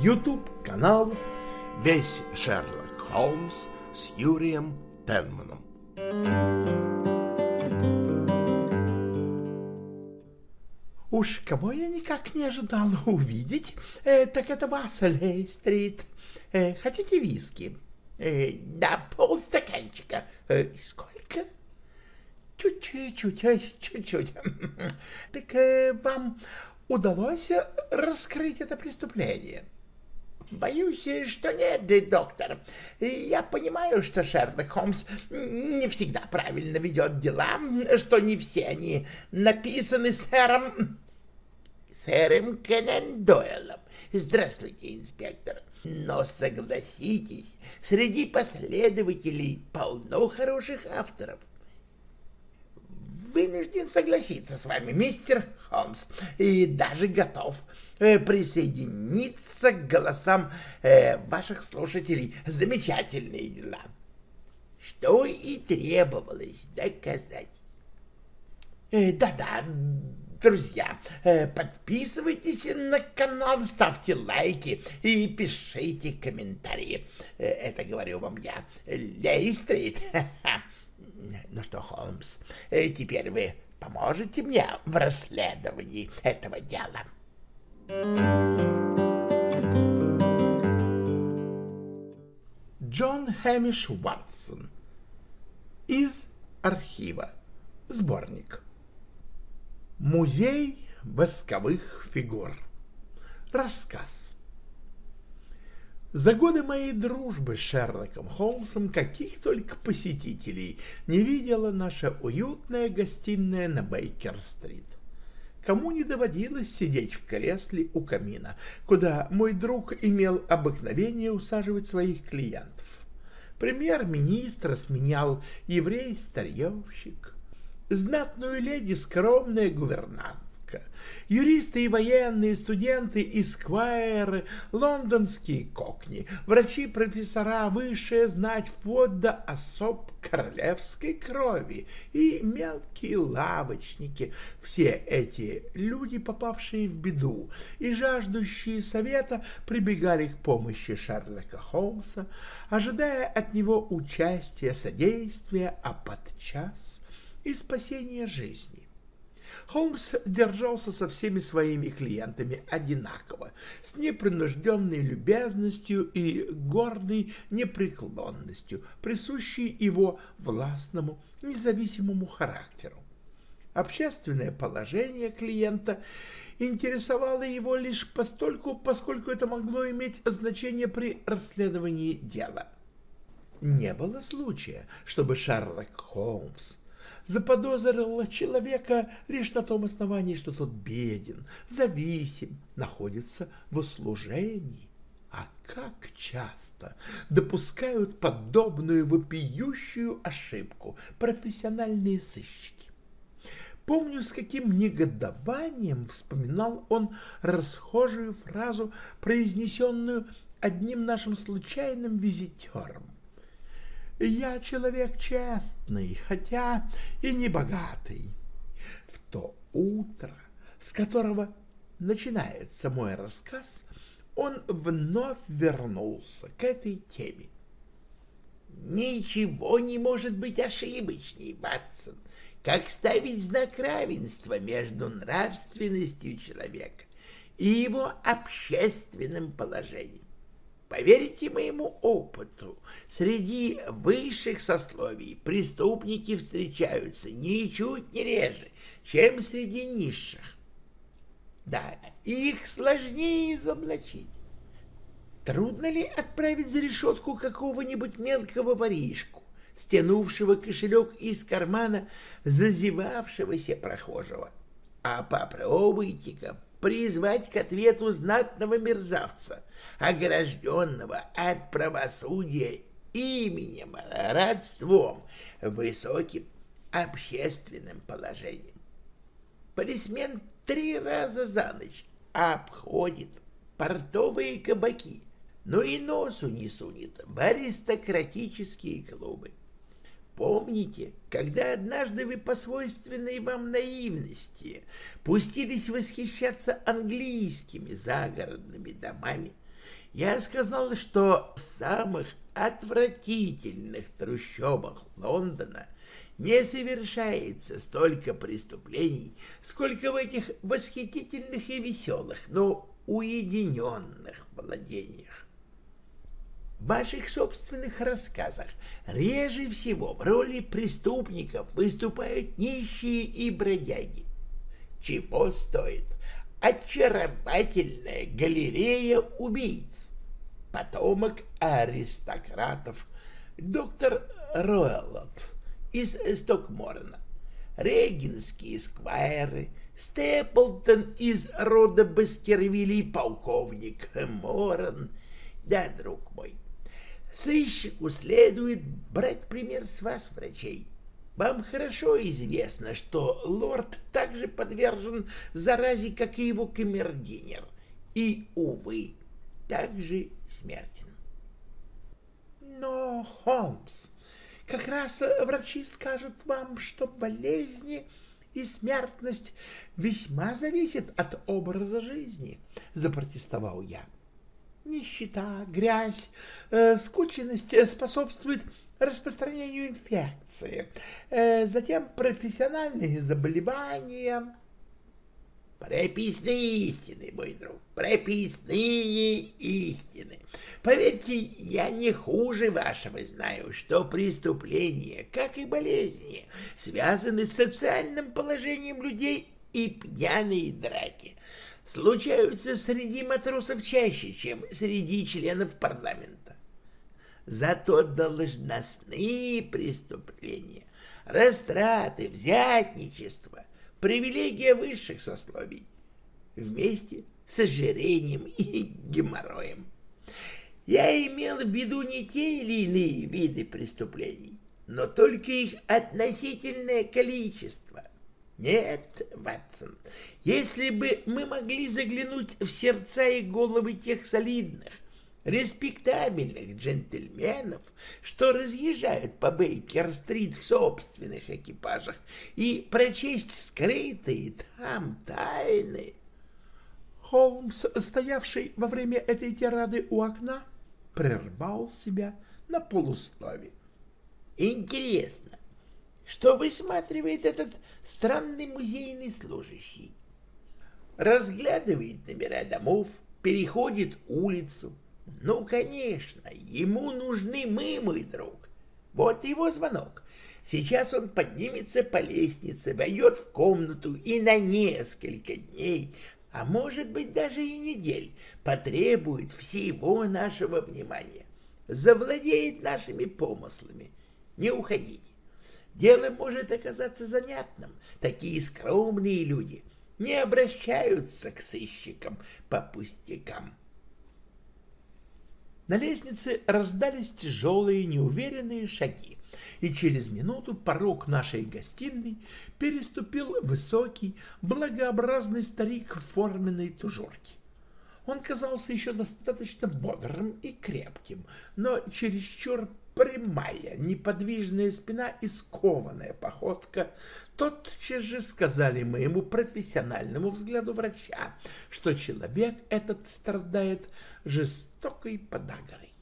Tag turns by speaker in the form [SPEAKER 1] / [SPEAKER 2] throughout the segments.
[SPEAKER 1] YouTube-канал «Весь Шерлок Холмс» с Юрием Пенманом.
[SPEAKER 2] Уж кого я никак не ожидала увидеть, э, так это вас, Лейстрит. Э, хотите виски? Э, да, полстаканчика. Э, сколько? Чуть-чуть, чуть-чуть. Так э, вам удалось раскрыть это преступление? Боюсь, что нет, доктор. Я понимаю, что Шерлок Холмс не всегда правильно ведет дела, что не все они написаны сэром... сэром Кеннон Дойлом. Здравствуйте, инспектор. Но согласитесь, среди последователей полно хороших авторов вынужден согласиться с вами, мистер Холмс, и даже готов э, присоединиться к голосам э, ваших слушателей. Замечательные дела. Что и требовалось доказать. Э, да-да, друзья, подписывайтесь на канал, ставьте лайки и пишите комментарии. Это говорю вам я, Лейстрит. Ну что, Холмс, э, теперь вы поможете мне в расследовании этого дела?
[SPEAKER 1] Джон Хэмиш Ватсон из архива. Сборник. Музей восковых фигур. Рассказ. За годы моей дружбы с Шерлоком Холмсом каких только посетителей не видела наша уютная гостиная на Бейкер-стрит. Кому не доводилось сидеть в кресле у камина, куда мой друг имел обыкновение усаживать своих клиентов. Премьер-министра сменял еврей-старьевщик, знатную леди скромная гувернант Америка. Юристы и военные, студенты и сквайры, лондонские кокни, врачи, профессора, высшая знать вплоть до особ королевской крови и мелкие лавочники. Все эти люди, попавшие в беду и жаждущие совета, прибегали к помощи Шерлока Холмса, ожидая от него участия, содействия, а подчас и спасения жизни. Холмс держался со всеми своими клиентами одинаково, с непринужденной любезностью и гордой непреклонностью, присущей его властному, независимому характеру. Общественное положение клиента интересовало его лишь постольку, поскольку это могло иметь значение при расследовании дела. Не было случая, чтобы Шерлок Холмс заподозрила человека лишь на том основании, что тот беден, зависим, находится в услужении. А как часто допускают подобную вопиющую ошибку профессиональные сыщики? Помню, с каким негодованием вспоминал он расхожую фразу, произнесенную одним нашим случайным визитером. Я человек честный, хотя и не богатый. В то утро, с которого начинается мой рассказ, он вновь вернулся к этой теме.
[SPEAKER 2] Ничего не может быть ошибочней, Ватсон, как ставить знак равенства между нравственностью человека и его общественным положением. Поверьте моему опыту, среди высших сословий преступники встречаются ничуть не реже, чем среди низших. Да, их сложнее изоблачить. Трудно ли отправить за решетку какого-нибудь мелкого воришку, стянувшего кошелек из кармана зазевавшегося прохожего? А попробуйте-ка призвать к ответу знатного мерзавца, огражденного от правосудия именем, родством, высоким общественным положением. Полисмен три раза за ночь обходит портовые кабаки, но и носу не сунет в аристократические клубы. Помните, когда однажды вы по свойственной вам наивности пустились восхищаться английскими загородными домами, Я сказал, что в самых отвратительных трущобах Лондона не совершается столько преступлений, сколько в этих восхитительных и веселых, но уединенных владениях. Ваших собственных рассказах. Реже всего в роли преступников выступают нищие и бродяги. Чего стоит очаровательная галерея убийц, потомок аристократов, доктор Роэллот из Стокморна, регенские сквайры, Степлтон из рода Баскервилей, полковник Моран. Да, друг мой, сыщику следует брать пример с вас, врачей. Вам хорошо известно, что лорд также подвержен заразе, как и его камердинер, и, увы, также смертен.
[SPEAKER 1] Но, Холмс, как раз врачи скажут вам, что болезни и смертность весьма зависят от образа жизни, — запротестовал я. Нищета, грязь, э, скученность способствуют распространению инфекции, э, затем профессиональные заболевания.
[SPEAKER 2] Прописные истины, мой друг, прописные истины. Поверьте, я не хуже вашего знаю, что преступления, как и болезни, связаны с социальным положением людей и пьяные драки случаются среди матросов чаще, чем среди членов парламента. Зато должностные преступления, растраты, взятничество, привилегия высших сословий вместе с ожирением и геморроем. Я имел в виду не те или иные виды преступлений, но только их относительное количество. Нет, Ватсон, если бы мы могли заглянуть в сердца и головы тех солидных, респектабельных джентльменов, что разъезжают по Бейкер-стрит в собственных экипажах, и прочесть скрытые там тайны.
[SPEAKER 1] Холмс, стоявший во время этой тирады у окна, прервал себя на полуслове.
[SPEAKER 2] Интересно, что высматривает этот странный музейный служащий? Разглядывает номера домов, переходит улицу, ну, конечно, ему нужны мы, мой друг. Вот его звонок. Сейчас он поднимется по лестнице, войдет в комнату и на несколько дней, а может быть даже и недель, потребует всего нашего внимания, завладеет нашими помыслами. Не уходите. Дело может оказаться занятным. Такие скромные люди не обращаются к сыщикам по пустякам.
[SPEAKER 1] На лестнице раздались тяжелые неуверенные шаги, и через минуту порог нашей гостиной переступил высокий, благообразный старик в форменной тужурке. Он казался еще достаточно бодрым и крепким, но чересчур прямая, неподвижная спина и скованная походка тотчас же сказали моему профессиональному взгляду врача, что человек этот страдает жестокой подагрой.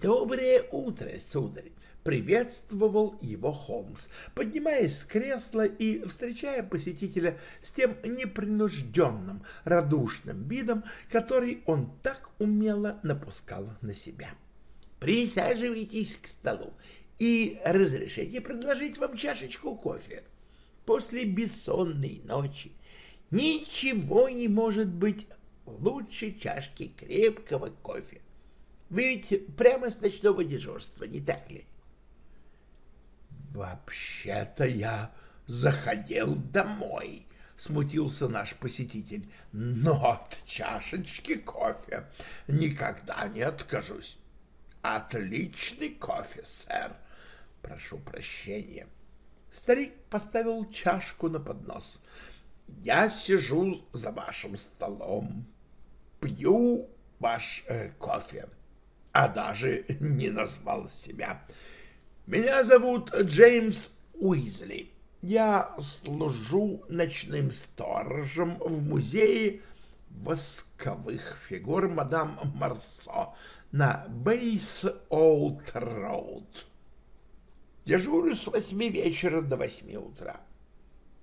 [SPEAKER 2] «Доброе утро, сударь!» — приветствовал его Холмс, поднимаясь с кресла и встречая посетителя с тем непринужденным, радушным видом, который он так умело напускал на себя. «Присаживайтесь к столу и разрешите предложить вам чашечку кофе. После бессонной ночи ничего не может быть лучше чашки крепкого кофе. Вы ведь прямо с ночного дежурства, не так ли?
[SPEAKER 1] Вообще-то я заходил домой, смутился наш посетитель. Но от чашечки кофе никогда не откажусь. Отличный кофе, сэр. Прошу прощения. Старик поставил чашку на поднос. Я сижу за вашим столом, пью ваш э, кофе, а даже не назвал себя. Меня зовут Джеймс Уизли. Я служу ночным сторожем в музее
[SPEAKER 2] восковых фигур мадам Марсо на Бейс Олд Роуд. Дежурю с восьми вечера до восьми утра.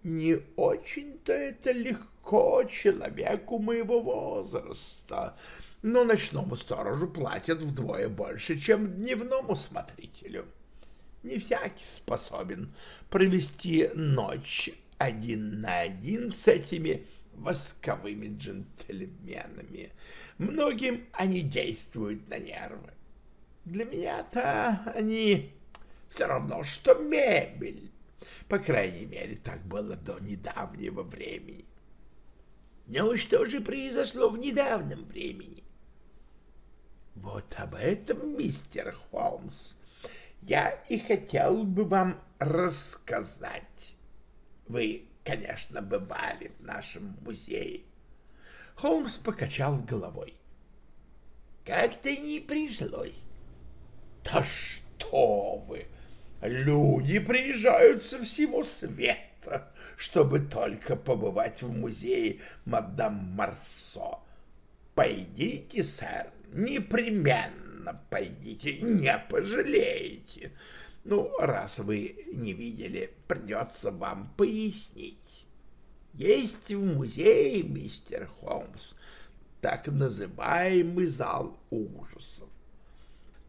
[SPEAKER 2] Не очень-то это легко человеку моего возраста, но ночному сторожу платят вдвое больше, чем дневному смотрителю. Не всякий способен провести ночь один на один с этими восковыми джентльменами. Многим они действуют на нервы. Для меня-то они все равно, что мебель. По крайней мере, так было до недавнего времени. Но что же произошло в недавнем времени? Вот об этом, мистер Холмс, я и хотел бы вам рассказать. Вы, конечно, бывали в нашем музее. Холмс покачал головой. Как-то не пришлось. Да что вы! Люди приезжают со всего света, чтобы только побывать в музее мадам Марсо. Пойдите, сэр, непременно пойдите, не пожалеете. Ну, раз вы не видели, придется вам пояснить. Есть в музее, мистер Холмс, так называемый зал ужасов.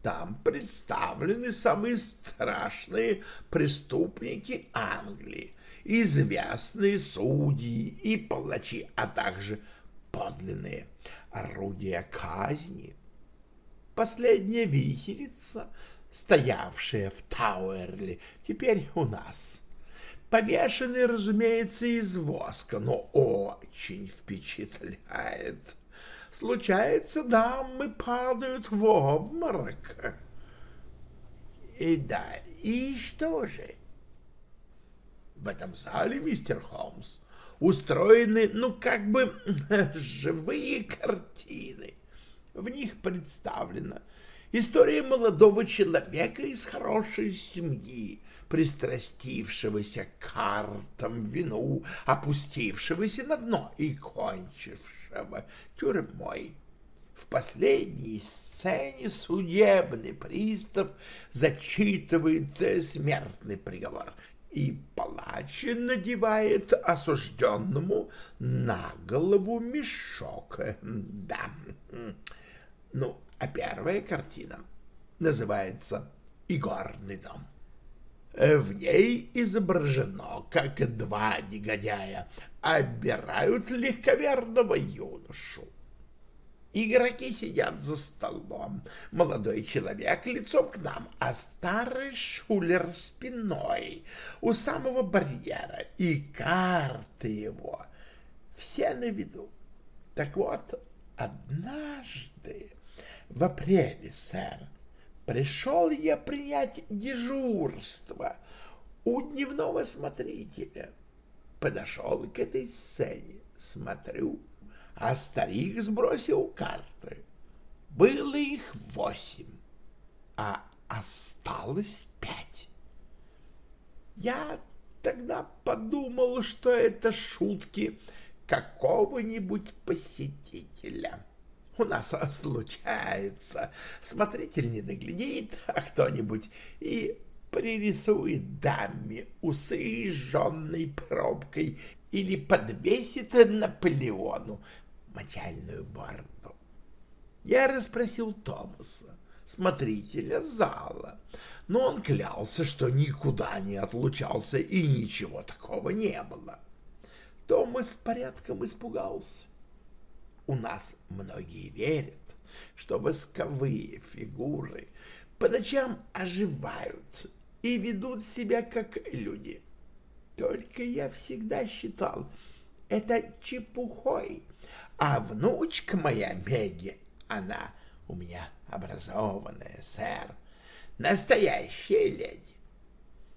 [SPEAKER 2] Там представлены самые страшные преступники Англии, известные судьи и палачи, а также подлинные орудия казни. Последняя вихелица, стоявшая в Тауэрли, теперь у нас. Повешенный, разумеется, из воска, но очень впечатляет. Случается, дамы падают в обморок. И да, и что же? В этом зале, мистер Холмс, устроены, ну, как бы живые картины. В них представлена история молодого человека из хорошей семьи, пристрастившегося к картам, вину, опустившегося на дно и кончившего тюрьмой. В последней сцене судебный пристав зачитывает смертный приговор, и палач надевает осужденному на голову мешок. Да. Ну, а первая картина называется «Игорный дом». В ней изображено, как два негодяя обирают легковерного юношу. Игроки сидят за столом, молодой человек лицом к нам, а старый шулер спиной у самого барьера, и карты его все на виду. Так вот, однажды в апреле, сэр, пришел я принять дежурство у дневного смотрителя подошел к этой сцене, смотрю, а старик сбросил карты. Было их восемь, а осталось пять. Я тогда подумал, что это шутки какого-нибудь посетителя. У нас случается, смотритель не доглядит, а кто-нибудь и пририсует даме усы жженной пробкой или подвесит Наполеону мочальную бороду. Я расспросил Томаса, смотрителя зала, но он клялся, что никуда не отлучался и ничего такого не было. Томас порядком испугался. У нас многие верят, что восковые фигуры по ночам оживают и ведут себя как люди. Только я всегда считал это чепухой, а внучка моя Мегги, она у меня образованная, сэр, настоящая леди.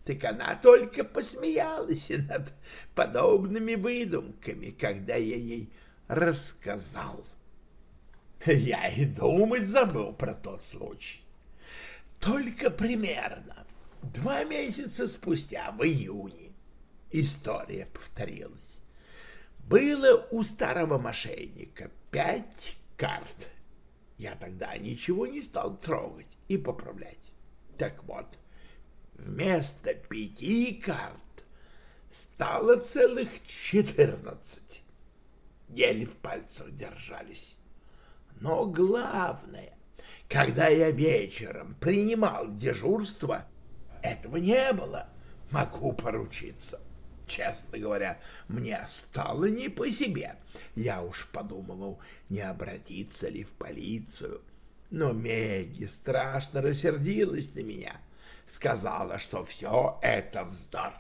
[SPEAKER 2] Так она только посмеялась над подобными выдумками, когда я ей рассказал. Я и думать забыл про тот случай. Только примерно Два месяца спустя, в июне, история повторилась. Было у старого мошенника пять карт. Я тогда ничего не стал трогать и поправлять. Так вот, вместо пяти карт стало целых четырнадцать. Еле в пальцах держались. Но главное, когда я вечером принимал дежурство, этого не было, могу поручиться. Честно говоря, мне стало не по себе. Я уж подумывал, не обратиться ли в полицию. Но Мегги страшно рассердилась на меня. Сказала, что все это вздор.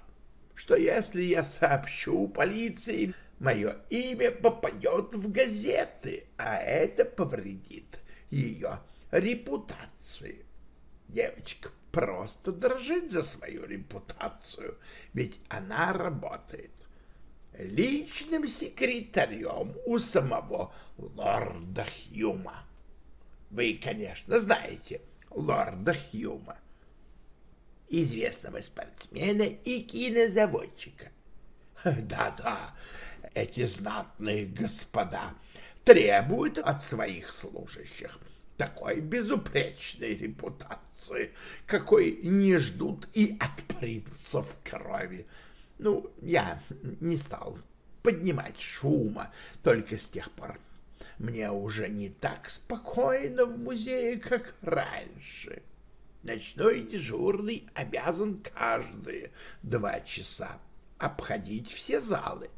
[SPEAKER 2] Что если я сообщу полиции, мое имя попадет в газеты, а это повредит ее репутации. Девочка просто дрожит за свою репутацию, ведь она работает личным секретарем у самого лорда Хьюма. Вы, конечно, знаете лорда Хьюма, известного спортсмена и кинозаводчика. Да-да, эти знатные господа требуют от своих служащих такой безупречной репутации, какой не ждут и от принцев крови. Ну, я не стал поднимать шума только с тех пор. Мне уже не так спокойно в музее, как раньше. Ночной дежурный обязан каждые два часа обходить все залы,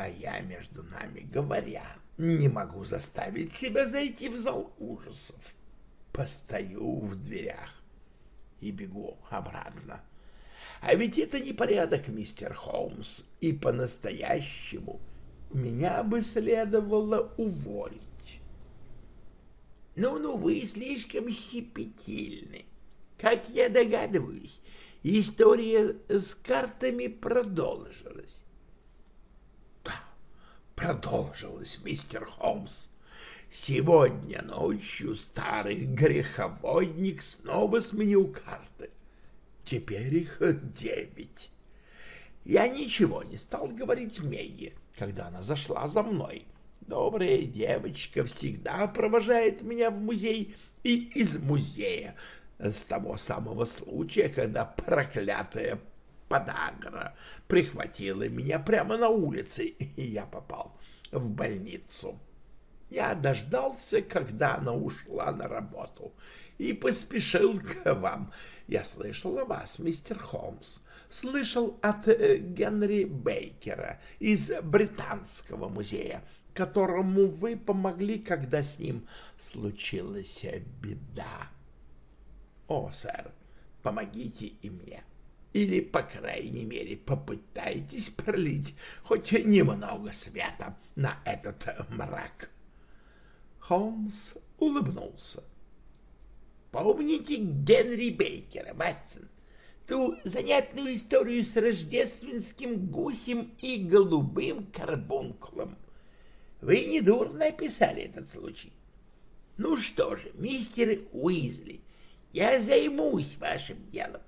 [SPEAKER 2] а я, между нами говоря, не могу заставить себя зайти в зал ужасов. Постою в дверях и бегу обратно. А ведь это непорядок, мистер Холмс, и по-настоящему меня бы следовало уволить. Ну-ну, вы слишком щепетильны. Как я догадываюсь, история с картами продолжилась продолжилось, мистер Холмс. Сегодня ночью старый греховодник снова сменил карты. Теперь их девять. Я ничего не стал говорить Меге, когда она зашла за мной. Добрая девочка всегда провожает меня в музей и из музея с того самого случая, когда проклятая подагра прихватила меня прямо на улице, и я попал в больницу. Я дождался, когда она ушла на работу, и поспешил к вам. Я слышал о вас, мистер Холмс. Слышал от э, Генри Бейкера из Британского музея, которому вы помогли, когда с ним случилась беда. О, сэр, помогите и мне или, по крайней мере, попытайтесь пролить хоть немного света на этот мрак. Холмс улыбнулся. Помните Генри Бейкера, Ватсон, ту занятную историю с рождественским гусем и голубым карбункулом? Вы недурно описали этот случай. Ну что же, мистер Уизли, я займусь вашим делом.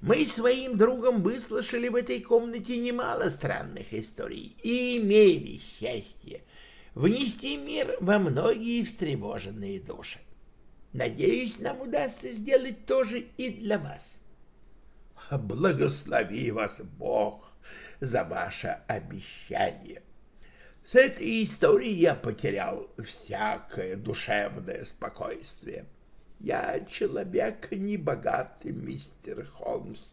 [SPEAKER 2] Мы своим другом выслушали в этой комнате немало странных историй и имели счастье внести мир во многие встревоженные души. Надеюсь, нам удастся сделать то же и для вас. Благослови вас Бог за ваше обещание. С этой историей я потерял всякое душевное спокойствие. Я человек небогатый, мистер Холмс,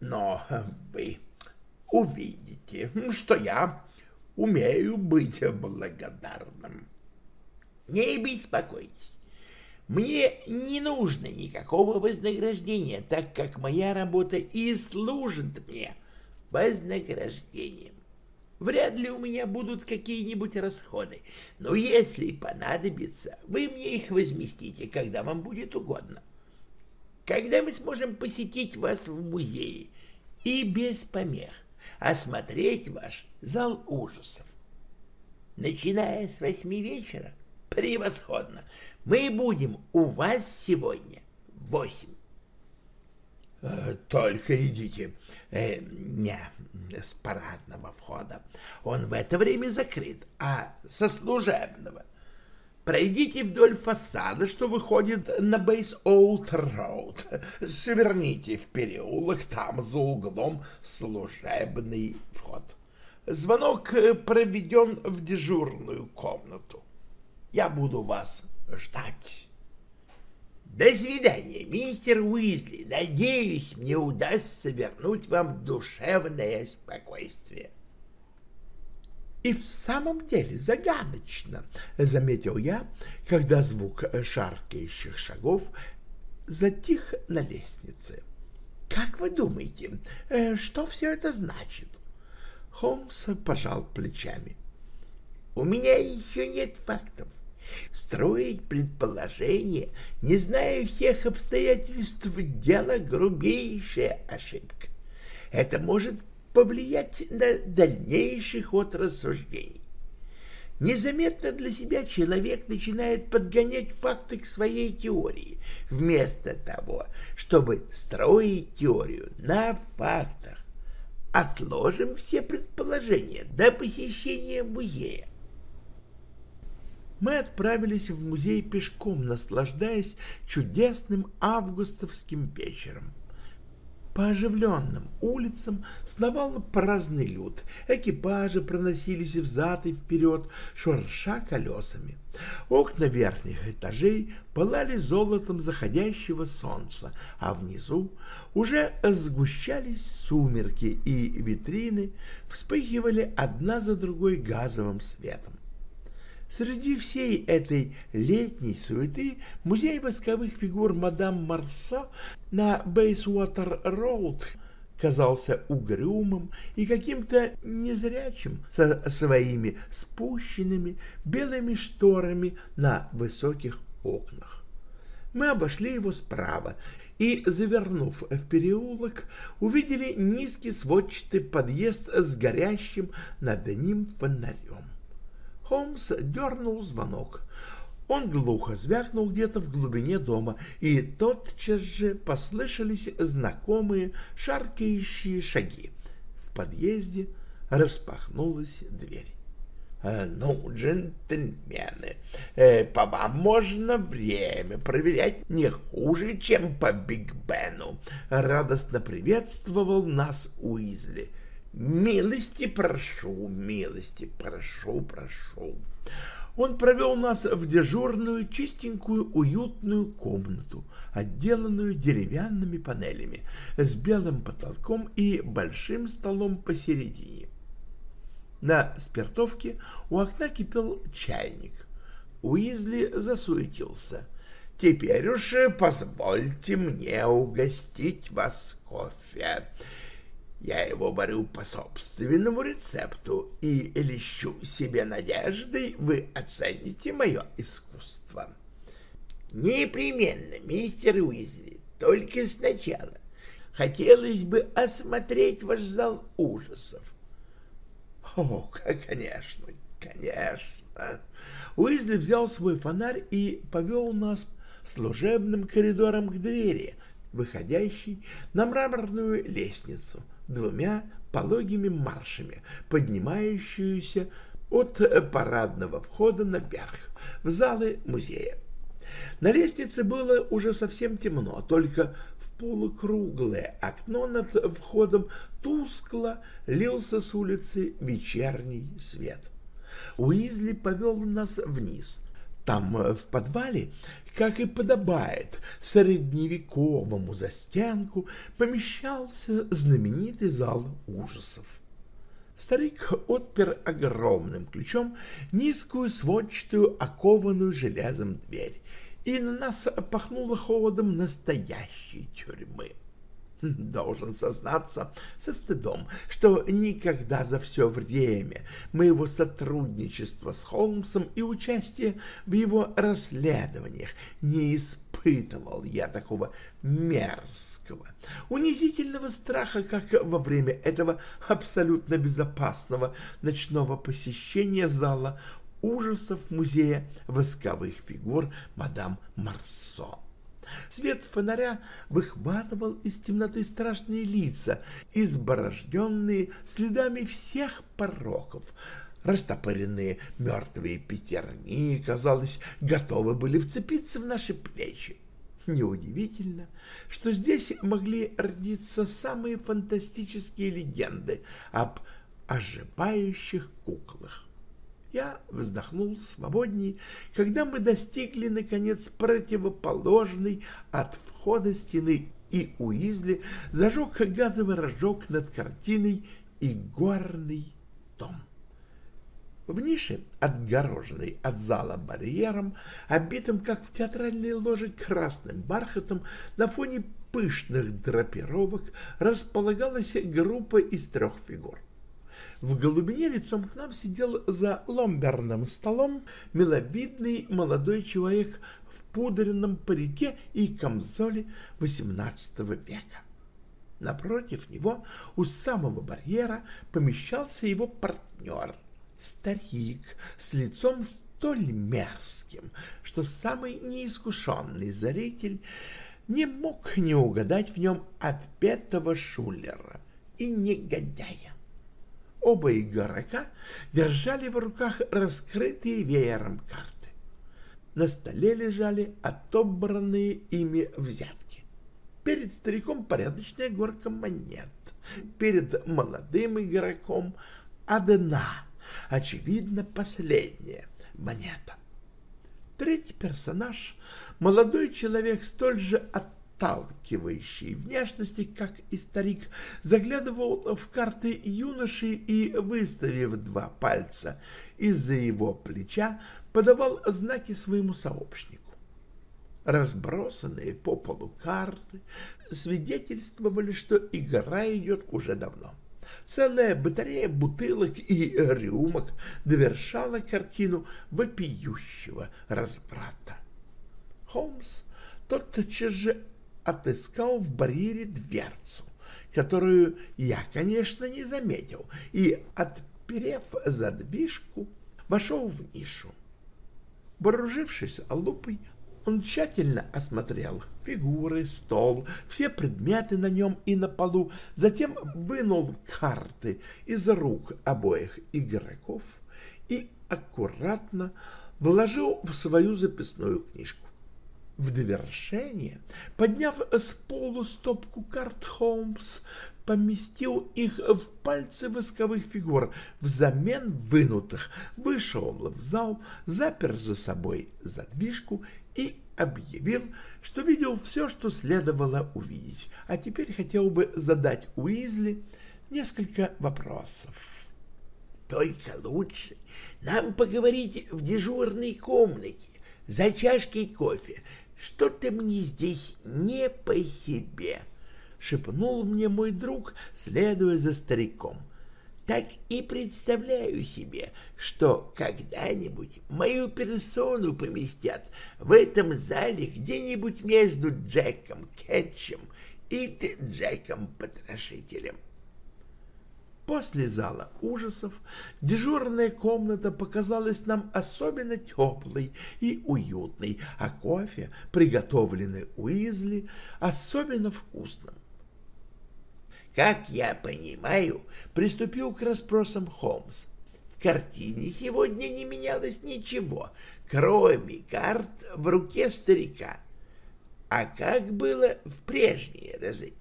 [SPEAKER 2] но вы увидите, что я умею быть благодарным. Не беспокойтесь, мне не нужно никакого вознаграждения, так как моя работа и служит мне вознаграждением. Вряд ли у меня будут какие-нибудь расходы, но если понадобится, вы мне их возместите, когда вам будет угодно. Когда мы сможем посетить вас в музее и без помех осмотреть ваш зал ужасов? Начиная с восьми вечера? Превосходно! Мы будем у вас сегодня восемь. Э, только идите. Э, не, с парадного входа. Он в это время закрыт, а со служебного. Пройдите вдоль фасада, что выходит на Бейс Олд Роуд. Сверните в переулок, там за углом служебный вход. Звонок э, проведен в дежурную комнату. Я буду вас ждать. До свидания, мистер Уизли. Надеюсь, мне удастся вернуть вам душевное спокойствие.
[SPEAKER 1] И в самом деле загадочно, заметил я, когда звук шаркающих шагов затих на лестнице. Как вы думаете, э, что все это значит? Холмс пожал плечами.
[SPEAKER 2] У меня еще нет фактов. Строить предположение, не зная всех обстоятельств, дело грубейшая ошибка. Это может повлиять на дальнейший ход рассуждений. Незаметно для себя человек начинает подгонять факты к своей теории, вместо того, чтобы строить теорию на фактах. Отложим все предположения до посещения музея
[SPEAKER 1] мы отправились в музей пешком, наслаждаясь чудесным августовским вечером. По оживленным улицам сновал праздный люд, экипажи проносились взад и вперед, шурша колесами. Окна верхних этажей пылали золотом заходящего солнца, а внизу уже сгущались сумерки, и витрины вспыхивали одна за другой газовым светом. Среди всей этой летней суеты музей восковых фигур мадам Марсо на Бейсуотер-Роуд казался угрюмым и каким-то незрячим со своими спущенными белыми шторами на высоких окнах. Мы обошли его справа и, завернув в переулок, увидели низкий сводчатый подъезд с горящим над ним фонарем. Холмс дернул звонок. Он глухо звякнул где-то в глубине дома, и тотчас же послышались знакомые шаркающие шаги. В подъезде распахнулась дверь. «Э, «Ну, джентльмены, э, по вам можно время проверять не хуже, чем по Биг Бену», — радостно приветствовал нас Уизли. Милости прошу, милости прошу, прошу. Он провел нас в дежурную, чистенькую, уютную комнату, отделанную деревянными панелями, с белым потолком и большим столом посередине. На спиртовке у окна кипел чайник. Уизли засуетился. «Теперь уж позвольте мне угостить вас кофе. Я его варю по собственному рецепту, и лещу себе надеждой, вы оцените мое искусство. Непременно, мистер Уизли, только сначала. Хотелось бы осмотреть ваш зал ужасов. О, конечно, конечно. Уизли взял свой фонарь и повел нас служебным коридором к двери, выходящей на мраморную лестницу — двумя пологими маршами, поднимающуюся от парадного входа наверх, в залы музея. На лестнице было уже совсем темно, только в полукруглое окно над входом тускло лился с улицы вечерний свет. Уизли повел нас вниз. Там, в подвале, как и подобает средневековому застенку, помещался знаменитый зал ужасов. Старик отпер огромным ключом низкую сводчатую, окованную железом дверь, и на нас пахнуло холодом настоящей тюрьмы. Должен сознаться со стыдом, что никогда за все время моего сотрудничества с Холмсом и участия в его расследованиях не испытывал я такого мерзкого, унизительного страха, как во время этого абсолютно безопасного ночного посещения зала ужасов музея восковых фигур мадам Марсо.
[SPEAKER 2] Свет фонаря выхватывал из темноты страшные лица, изборожденные следами всех пороков. Растопыренные мертвые пятерни, казалось, готовы были вцепиться в наши плечи. Неудивительно, что здесь могли родиться самые фантастические легенды об оживающих куклах. Я вздохнул свободней, когда мы достигли, наконец, противоположной от входа стены, и Уизли зажег газовый рожок над картиной и горный дом. В нише, отгороженной от зала барьером, обитым, как в театральной ложе, красным бархатом, на фоне пышных драпировок располагалась группа из трех фигур. В глубине лицом к нам сидел за ломберным столом миловидный молодой человек в пудренном парике и камзоле XVIII века. Напротив него у самого барьера помещался его партнер, старик с лицом столь мерзким, что самый неискушенный зритель не мог не угадать в нем отпетого шулера и негодяя. Оба игрока держали в руках раскрытые веером карты. На столе лежали отобранные ими взятки. Перед стариком порядочная горка монет. Перед молодым игроком одна, очевидно, последняя монета. Третий персонаж, молодой человек, столь же от отталкивающей внешности, как и старик, заглядывал в карты юноши и, выставив два пальца из-за его плеча, подавал знаки своему сообщнику. Разбросанные по полу карты свидетельствовали, что игра идет уже давно. Целая батарея бутылок и рюмок довершала картину вопиющего разврата. Холмс тотчас же отыскал в барьере дверцу, которую я, конечно, не заметил, и, отперев задвижку, вошел в нишу. Вооружившись лупой, он тщательно осмотрел фигуры, стол, все предметы на нем и на полу, затем вынул карты из рук обоих игроков и аккуратно вложил в свою записную книжку. В довершение, подняв с полу стопку карт, Холмс поместил их в пальцы восковых фигур, взамен вынутых, вышел в зал, запер за собой задвижку и объявил, что видел все, что следовало увидеть, а теперь хотел бы задать Уизли несколько вопросов.
[SPEAKER 3] «Только лучше нам поговорить в дежурной комнате за чашкой кофе, что-то мне здесь не по себе, — шепнул мне мой друг, следуя за стариком. Так и представляю себе, что когда-нибудь мою персону поместят в этом зале где-нибудь между Джеком Кетчем и Джеком Потрошителем.
[SPEAKER 2] После зала ужасов дежурная комната показалась нам особенно теплой и уютной, а кофе, приготовленный Уизли, особенно вкусным.
[SPEAKER 3] «Как я понимаю, приступил к расспросам Холмс. В картине сегодня не менялось ничего, кроме карт в руке старика. А как было в прежние разы?»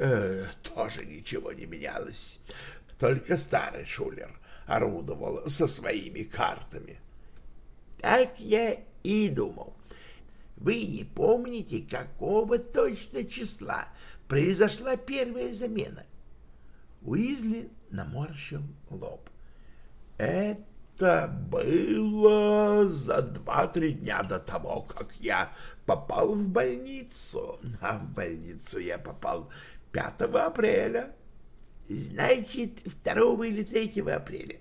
[SPEAKER 2] Э, тоже ничего не менялось. Только старый шулер орудовал со своими картами.
[SPEAKER 3] Так я и думал. Вы не помните, какого точно числа произошла первая замена?
[SPEAKER 2] Уизли наморщил лоб. Это было за два-три дня до того, как я попал в больницу. А в больницу я попал 5 апреля.
[SPEAKER 3] Значит, 2 или 3 апреля.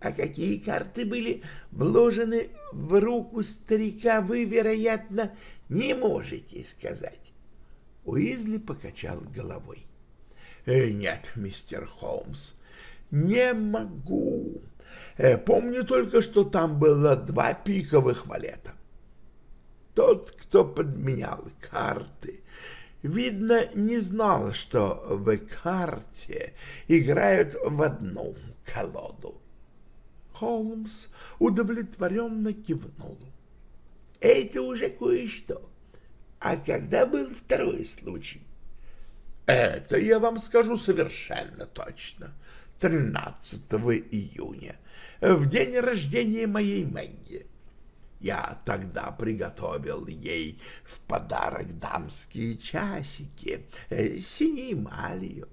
[SPEAKER 3] А какие карты были вложены в руку старика, вы, вероятно, не можете сказать.
[SPEAKER 2] Уизли покачал головой. «Э, «Нет, мистер Холмс, не могу. Э, помню только, что там было два пиковых валета.
[SPEAKER 3] тот, кто подменял карты, видно, не знал, что в карте играют в одну колоду.
[SPEAKER 2] Холмс удовлетворенно кивнул.
[SPEAKER 3] Это уже кое-что. А когда был второй случай?
[SPEAKER 2] Это я вам скажу совершенно точно. 13 июня, в день рождения моей Мэгги. Я тогда приготовил ей в подарок дамские часики э, с синей эмалью.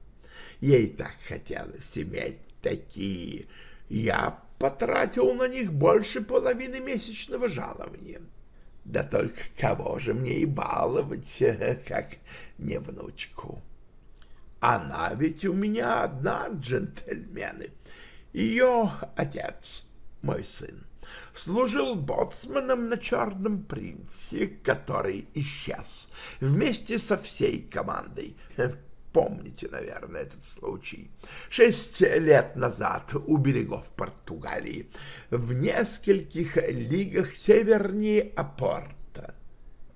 [SPEAKER 2] Ей так хотелось иметь такие. Я потратил на них больше половины месячного жалования. Да только кого же мне и баловать, как не внучку? Она ведь у меня одна, джентльмены. Ее отец, мой сын, служил боцманом на Черном Принце, который исчез вместе со всей командой. Помните, наверное, этот случай. Шесть лет назад у берегов Португалии, в нескольких лигах севернее Апорта.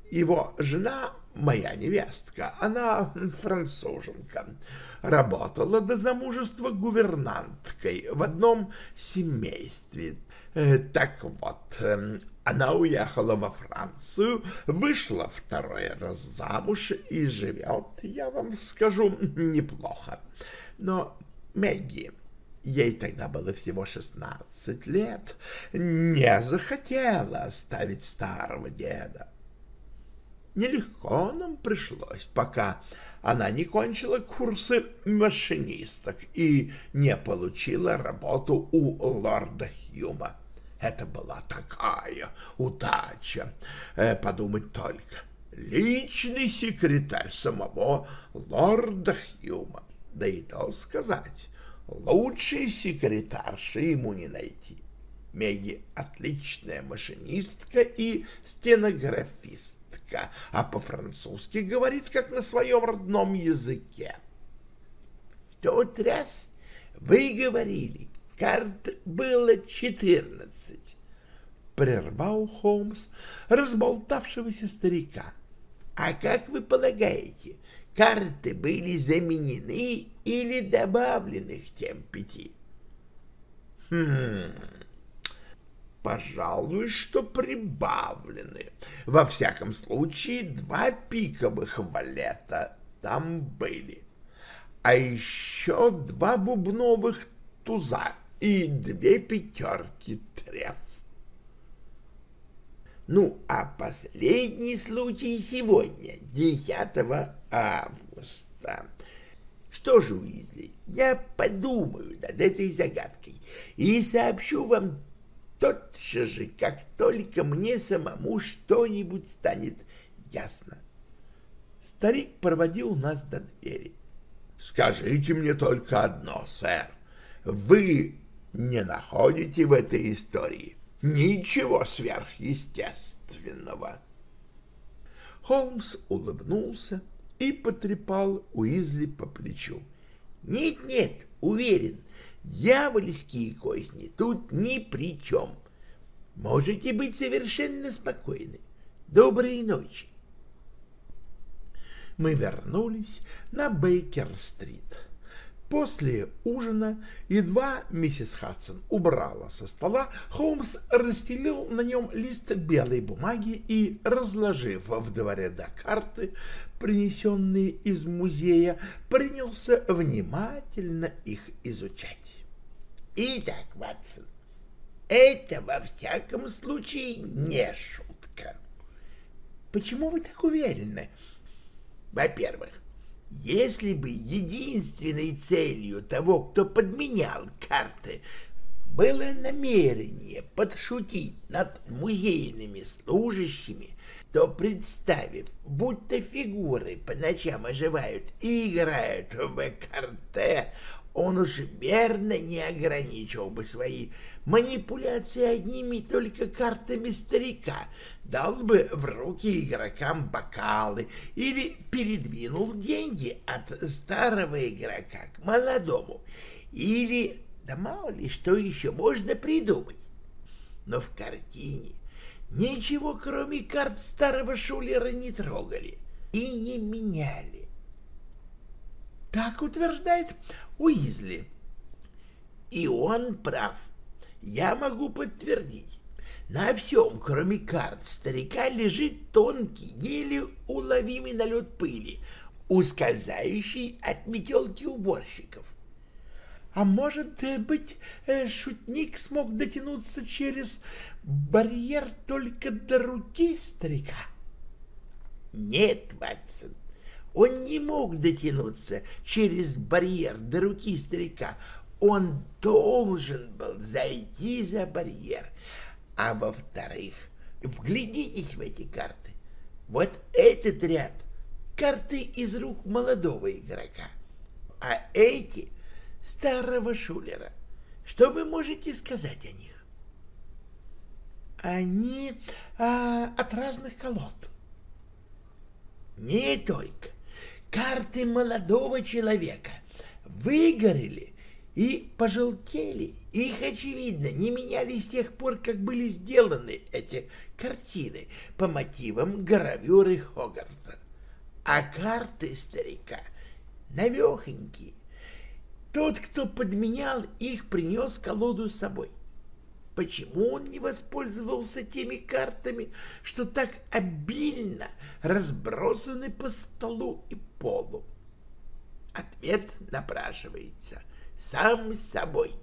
[SPEAKER 2] Его жена моя невестка, она француженка, работала до замужества гувернанткой в одном семействе. Э, так вот, эм, она уехала во Францию, вышла второй раз замуж и живет, я вам скажу, неплохо. Но Мэгги, ей тогда было всего шестнадцать лет, не захотела оставить старого деда. Нелегко нам пришлось, пока она не кончила курсы машинисток и не получила работу у лорда Хьюма. Это была такая удача, э, подумать только. Личный секретарь самого лорда Хьюма. Да и то сказать, лучшей секретарши ему не найти. Меги отличная машинистка и стенографист четко, а по-французски говорит, как на своем родном языке. В тот раз вы говорили, карт было четырнадцать, прервал Холмс разболтавшегося старика. А как вы полагаете, карты были заменены или добавлены к тем пяти? Хм пожалуй, что прибавлены. Во всяком случае, два пиковых валета там были. А еще два бубновых туза и две пятерки треф. Ну, а последний случай сегодня, 10 августа. Что же, Уизли, я подумаю над этой загадкой и сообщу вам тотчас же, как только мне самому что-нибудь станет ясно. Старик проводил нас до двери. — Скажите мне только одно, сэр. Вы не находите в этой истории ничего сверхъестественного? Холмс улыбнулся и потрепал Уизли по плечу. «Нет-нет, уверен, Дьявольские козни тут ни при чем. Можете быть совершенно спокойны. Доброй ночи. Мы вернулись на Бейкер-стрит. После ужина едва миссис Хадсон убрала со стола, Холмс расстелил на нем лист белой бумаги и, разложив в дворе до карты, принесенные из музея, принялся внимательно их изучать. Итак, Ватсон, это во всяком случае не шутка. Почему вы так уверены? Во-первых, если бы единственной целью того, кто подменял карты, было намерение подшутить над музейными служащими, то, представив, будто фигуры по ночам оживают и играют в карте, он уж верно не ограничил бы свои манипуляции одними только картами старика, дал бы в руки игрокам бокалы или передвинул деньги от старого игрока к молодому, или, да мало ли, что еще можно придумать. Но в картине
[SPEAKER 3] ничего кроме карт старого шулера не трогали и не меняли.
[SPEAKER 2] Так утверждает Уизли.
[SPEAKER 3] И он прав. Я могу подтвердить. На всем, кроме карт старика, лежит тонкий, еле уловимый налет пыли, ускользающий от метелки уборщиков.
[SPEAKER 2] А может быть, э, шутник смог дотянуться через барьер только до руки старика?
[SPEAKER 3] Нет, Ватсон, он не мог дотянуться через барьер до руки старика. Он должен был зайти за барьер. А во-вторых, вглядитесь в эти карты. Вот этот ряд — карты из рук молодого игрока. А эти — старого шулера. Что вы можете сказать о них?
[SPEAKER 2] Они а, от разных колод.
[SPEAKER 3] Не только. Карты молодого человека выгорели и пожелтели. Их, очевидно, не меняли с тех пор, как были сделаны эти картины по мотивам гравюры Хогарта. А карты старика навехонькие. Тот, кто подменял их, принес колоду с собой. Почему он не воспользовался теми картами, что так обильно разбросаны по столу и полу? Ответ напрашивается сам собой.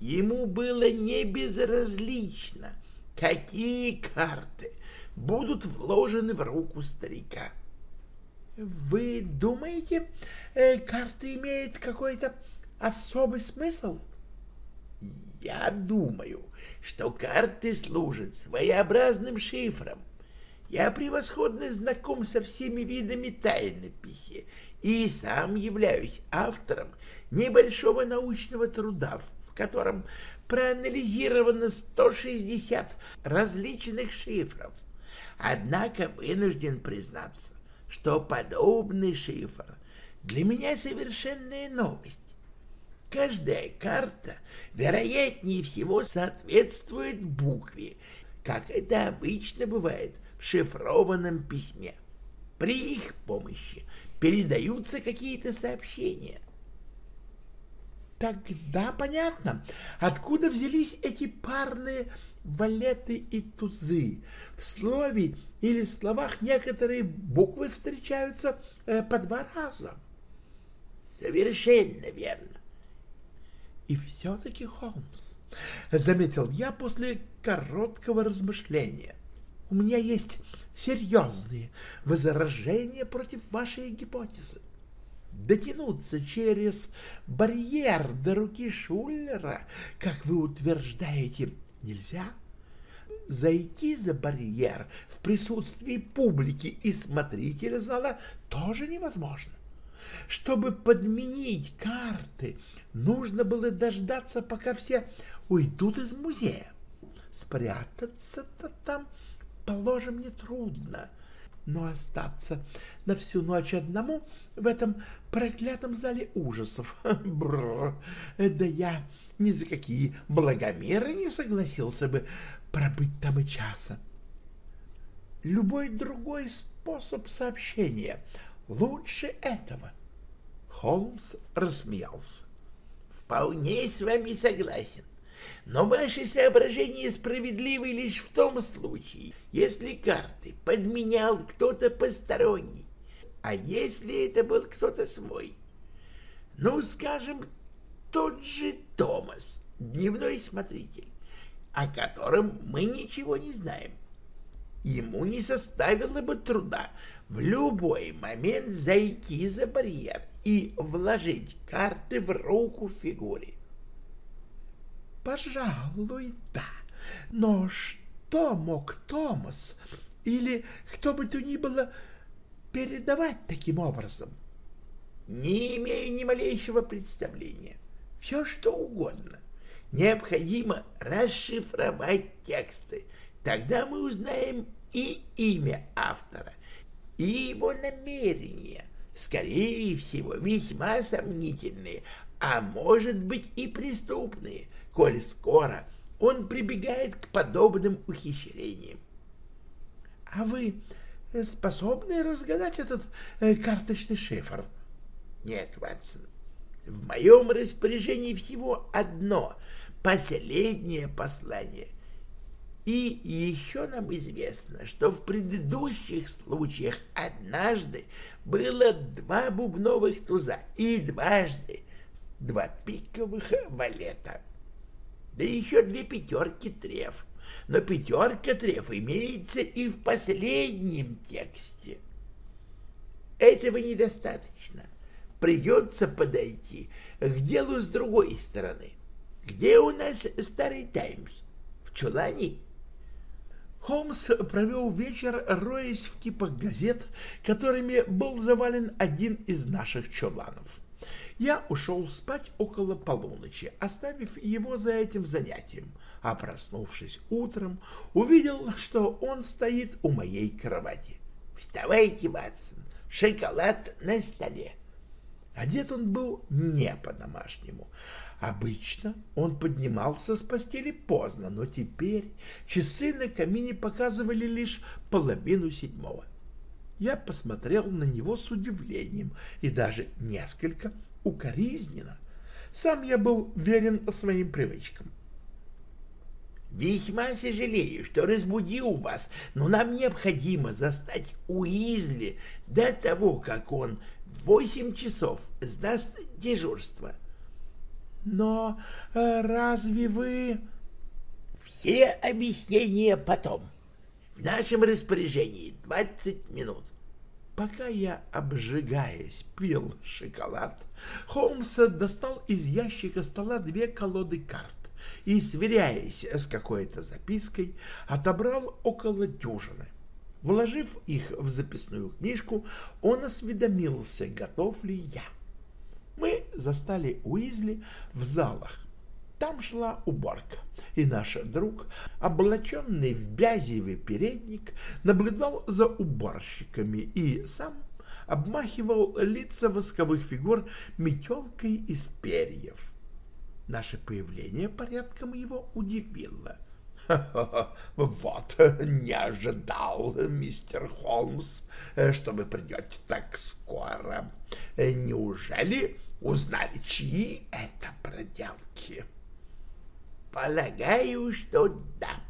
[SPEAKER 3] Ему было не безразлично, какие карты будут вложены в руку старика.
[SPEAKER 2] Вы думаете, э, карты имеют какой-то особый смысл?
[SPEAKER 3] Я думаю, что карты служат своеобразным шифром. Я превосходно знаком со всеми видами тайнописи и сам являюсь автором небольшого научного труда, в котором проанализировано 160 различных шифров. Однако вынужден признаться, что подобный шифр для меня совершенная новость. Каждая карта, вероятнее всего, соответствует букве, как это обычно бывает шифрованном письме. При их помощи передаются какие-то сообщения.
[SPEAKER 2] Тогда понятно, откуда взялись эти парные валеты и тузы. В слове или словах некоторые буквы встречаются э, по два раза.
[SPEAKER 3] Совершенно верно.
[SPEAKER 2] И все-таки Холмс, заметил я после короткого размышления, у меня есть серьезные возражения против вашей гипотезы. Дотянуться через барьер до руки Шуллера, как вы утверждаете, нельзя. Зайти за барьер в присутствии публики и смотрителя зала тоже невозможно. Чтобы подменить карты, нужно было дождаться, пока все уйдут из музея. Спрятаться-то там, положим, нетрудно, но остаться на всю ночь одному в этом проклятом зале ужасов. Бррр, да я ни за какие благомеры не согласился бы пробыть там и часа. Любой другой способ сообщения лучше этого. Холмс рассмеялся.
[SPEAKER 3] Вполне с вами согласен. Но ваши соображения справедливы лишь в том случае, если карты подменял кто-то посторонний, а если это был кто-то свой. Ну, скажем, тот же Томас, дневной смотритель, о котором мы ничего не знаем. Ему не составило бы труда в любой момент зайти за барьер и вложить карты в руку фигуре.
[SPEAKER 2] Пожалуй, да. Но что мог Томас или кто бы то ни было передавать таким образом?
[SPEAKER 3] Не имею ни малейшего представления. Все что угодно. Необходимо расшифровать тексты. Тогда мы узнаем и имя автора, и его намерения, скорее всего, весьма сомнительные, а может быть и преступные, коль скоро он прибегает к подобным ухищрениям.
[SPEAKER 1] А вы способны разгадать этот э, карточный шифр?
[SPEAKER 3] Нет, Ватсон. В моем распоряжении всего одно последнее послание. И еще нам известно, что в предыдущих случаях однажды было два бубновых туза и дважды два пиковых валета. Да еще две пятерки треф. Но пятерка треф имеется и в последнем тексте. Этого недостаточно. Придется подойти к делу с другой стороны. Где у нас старый Таймс? В чулане?
[SPEAKER 1] Холмс провел вечер, роясь в кипах газет, которыми был завален один из наших чуланов. Я ушел спать около полуночи, оставив его за этим занятием, а проснувшись утром, увидел, что он стоит у моей кровати.
[SPEAKER 3] «Вставайте, Ватсон, шоколад на столе».
[SPEAKER 1] Одет он был не по-домашнему. Обычно он поднимался с постели поздно, но теперь часы на камине показывали лишь половину седьмого. Я посмотрел на него с удивлением и даже несколько укоризненно. Сам я был верен своим привычкам.
[SPEAKER 3] «Весьма сожалею, что разбудил вас, но нам необходимо застать Уизли до того, как он в восемь часов сдаст дежурство».
[SPEAKER 1] «Но э, разве вы...»
[SPEAKER 3] «Все объяснения потом. В нашем распоряжении двадцать минут».
[SPEAKER 1] Пока я, обжигаясь, пил шоколад, Холмс достал из ящика стола две колоды карт и, сверяясь с какой-то запиской, отобрал около дюжины. Вложив их в записную книжку, он осведомился, готов ли я. Мы застали Уизли в залах. Там шла уборка и наш друг, облаченный в бязевый передник, наблюдал за уборщиками и сам обмахивал лица восковых фигур метелкой из перьев. Наше появление порядком его удивило.
[SPEAKER 2] вот, не ожидал, мистер Холмс, что вы придете так скоро. Неужели узнали, чьи это проделки?»
[SPEAKER 3] Полагаю, что да.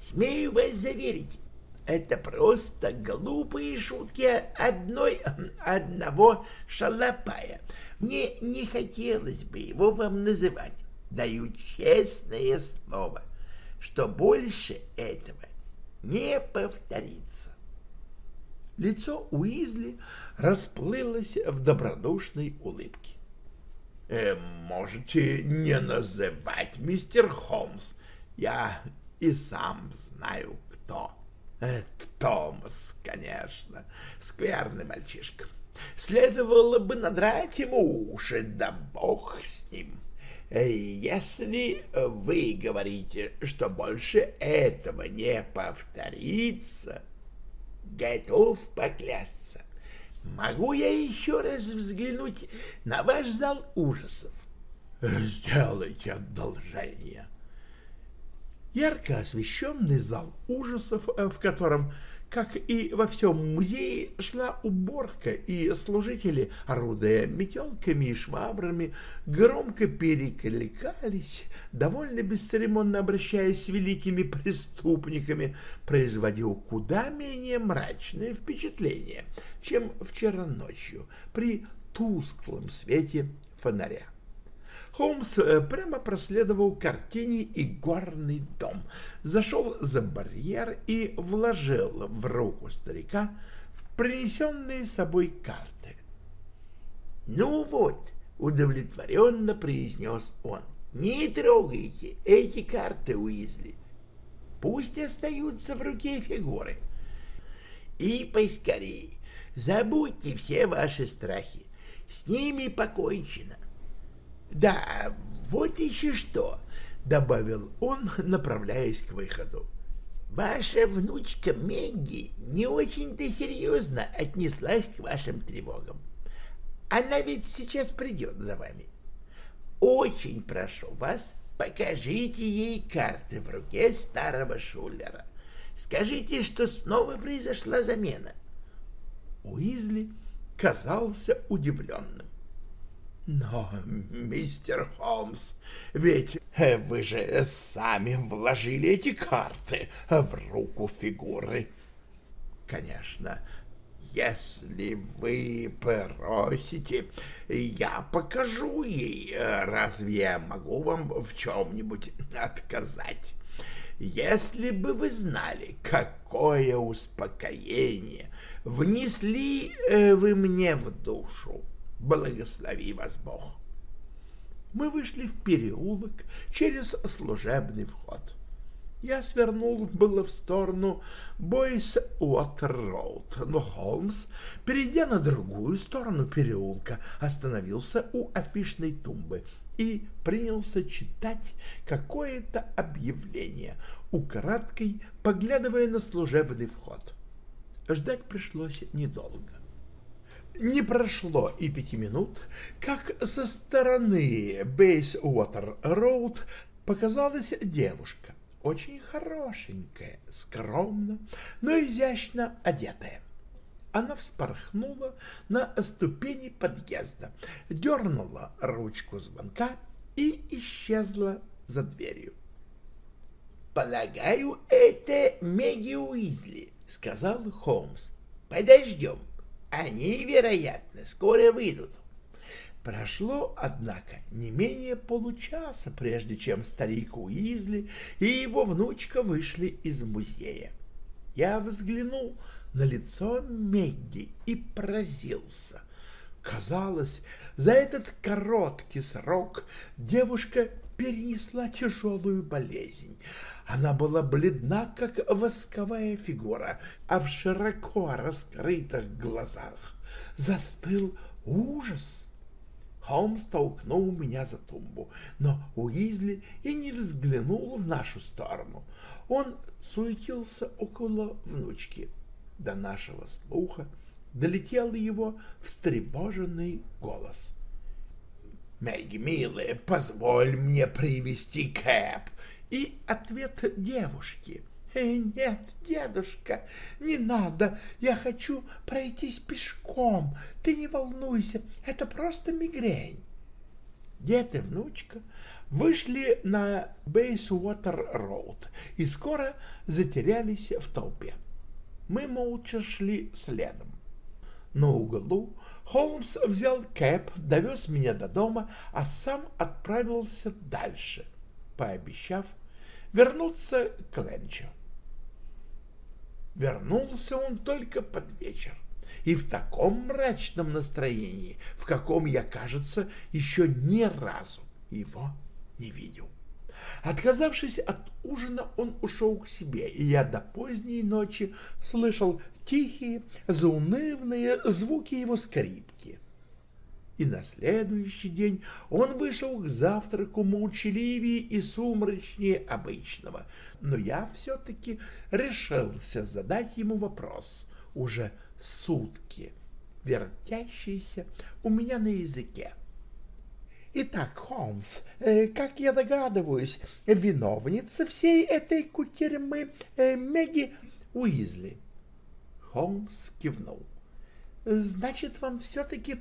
[SPEAKER 3] Смею вас заверить, это просто глупые шутки одной, одного шалопая. Мне не хотелось бы его вам называть. Даю честное слово, что больше этого не повторится.
[SPEAKER 1] Лицо Уизли расплылось в добродушной улыбке.
[SPEAKER 2] Э, можете не называть, мистер Холмс. Я и сам знаю, кто. Это Томас, конечно, скверный мальчишка. Следовало бы надрать ему уши, да бог с ним. Э, если вы говорите, что больше этого не повторится, готов поклясться, Могу я еще раз взглянуть на ваш зал ужасов?
[SPEAKER 1] Сделайте одолжение. Ярко освещенный зал ужасов, э, в котором как и во всем музее, шла уборка, и служители, орудуя метелками и швабрами, громко перекликались, довольно бесцеремонно обращаясь с великими преступниками, производил куда менее мрачное впечатление, чем вчера ночью при тусклом свете фонаря. Холмс э, прямо проследовал картине и горный дом, зашел за барьер и вложил в руку старика принесенные с собой карты.
[SPEAKER 3] «Ну вот», — удовлетворенно произнес он, — «не трогайте эти карты, Уизли. Пусть остаются в руке фигуры. И поскорее, забудьте все ваши страхи, с ними покончено. Да, вот еще что, — добавил он, направляясь к выходу. Ваша внучка Мэгги не очень-то серьезно отнеслась к вашим тревогам. Она ведь сейчас придет за вами. Очень прошу вас, покажите ей карты в руке старого Шулера. Скажите, что снова произошла замена.
[SPEAKER 2] Уизли казался удивленным. Но, мистер Холмс, ведь вы же сами вложили эти карты в руку фигуры. Конечно, если вы просите, я покажу ей, разве я могу вам в чем-нибудь отказать? Если бы вы знали, какое успокоение внесли э, вы мне в душу, благослови вас Бог. Мы вышли в переулок через служебный вход. Я свернул было в сторону Бойс Уотер-Роуд, но Холмс, перейдя на другую сторону переулка, остановился у афишной тумбы и принялся читать какое-то объявление, украдкой поглядывая на служебный вход. Ждать пришлось недолго. Не прошло и пяти минут, как со стороны Бейс-Уотер-Роуд показалась девушка, очень хорошенькая, скромно, но изящно одетая. Она вспорхнула на ступени подъезда, дернула ручку звонка и исчезла за дверью.
[SPEAKER 3] «Полагаю, это Мэгги Уизли», — сказал Холмс. «Подождем. Они, вероятно, скоро выйдут».
[SPEAKER 2] Прошло, однако, не менее получаса, прежде чем старик Уизли и его внучка вышли из музея. Я взглянул на лицо Мегги и поразился. Казалось, за этот короткий срок девушка перенесла тяжелую болезнь. Она была бледна, как восковая фигура, а в широко раскрытых глазах застыл ужас. Холмс толкнул меня за тумбу, но Уизли и не взглянул в нашу сторону. Он суетился около внучки. До нашего слуха долетел его встревоженный голос. «Мэгги, милая, позволь мне привести Кэп!» И ответ девушки. «Э, «Нет, дедушка, не надо, я хочу пройтись пешком, ты не волнуйся, это просто мигрень». Дед и внучка вышли на Бейсуотер-Роуд и скоро затерялись в толпе. Мы молча шли следом. На углу Холмс взял кэп, довез меня до дома, а сам отправился дальше, пообещав вернуться к Ленчу. Вернулся он только под вечер и в таком мрачном настроении, в каком я, кажется, еще ни разу его не видел. Отказавшись от ужина, он ушел к себе, и я до поздней ночи слышал тихие, заунывные звуки его скрипки. И на следующий день он вышел к завтраку молчаливее и сумрачнее обычного, но я все-таки решился задать ему вопрос уже сутки, вертящийся у меня на языке. Итак, Холмс, э, как я догадываюсь, виновница всей этой кутерьмы э, Уизли. Холмс кивнул. Значит, вам все-таки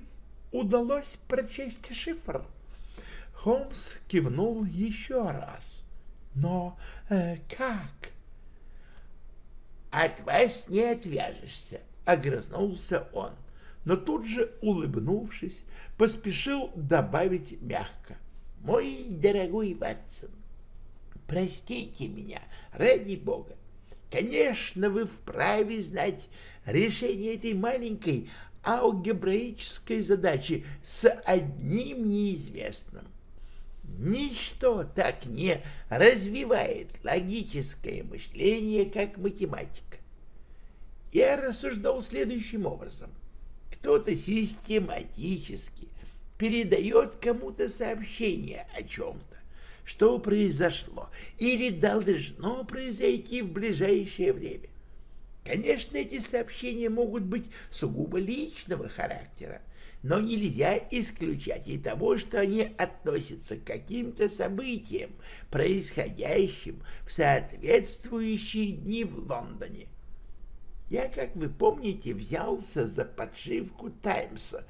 [SPEAKER 2] удалось прочесть шифр? Холмс кивнул еще раз. Но э, как?
[SPEAKER 3] От вас не отвяжешься, огрызнулся он но тут же, улыбнувшись, поспешил добавить мягко. «Мой дорогой Ватсон, простите меня, ради бога. Конечно, вы вправе знать решение этой маленькой алгебраической задачи с одним неизвестным. Ничто так не развивает логическое мышление, как математика. Я рассуждал следующим образом кто-то систематически передает кому-то сообщение о чем-то, что произошло или должно произойти в ближайшее время. Конечно, эти сообщения могут быть сугубо личного характера, но нельзя исключать и того, что они относятся к каким-то событиям, происходящим в соответствующие дни в Лондоне. Я, как вы помните, взялся за подшивку «Таймса»,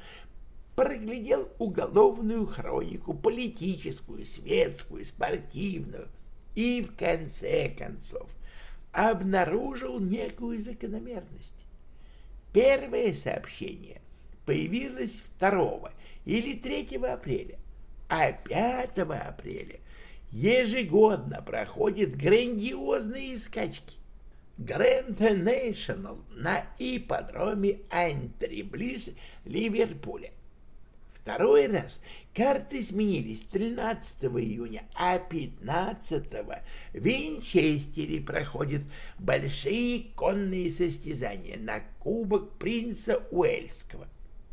[SPEAKER 3] проглядел уголовную хронику, политическую, светскую, спортивную, и в конце концов обнаружил некую закономерность. Первое сообщение появилось 2 или 3 апреля, а 5 апреля ежегодно проходят грандиозные скачки. Грэнд National на ипподроме Антри близ Ливерпуля. Второй раз карты сменились 13 июня, а 15 в Винчестере проходят большие конные состязания на Кубок принца Уэльского.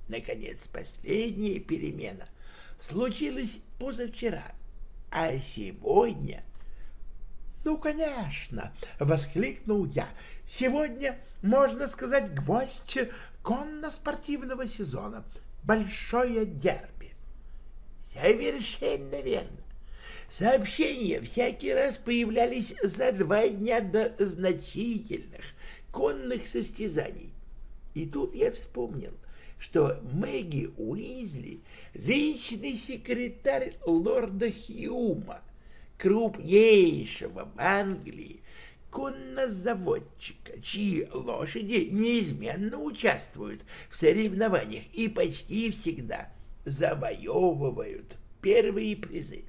[SPEAKER 3] Наконец, последняя перемена случилась позавчера, а сегодня... «Ну, конечно!» — воскликнул я. «Сегодня, можно сказать, гвоздь конно-спортивного сезона — большое дерби. Совершенно верно. Сообщения всякий раз появлялись за два дня до значительных конных состязаний. И тут я вспомнил, что Мэгги Уизли — личный секретарь лорда Хьюма, крупнейшего в Англии коннозаводчика, чьи лошади неизменно участвуют в соревнованиях и почти всегда завоевывают первые призы.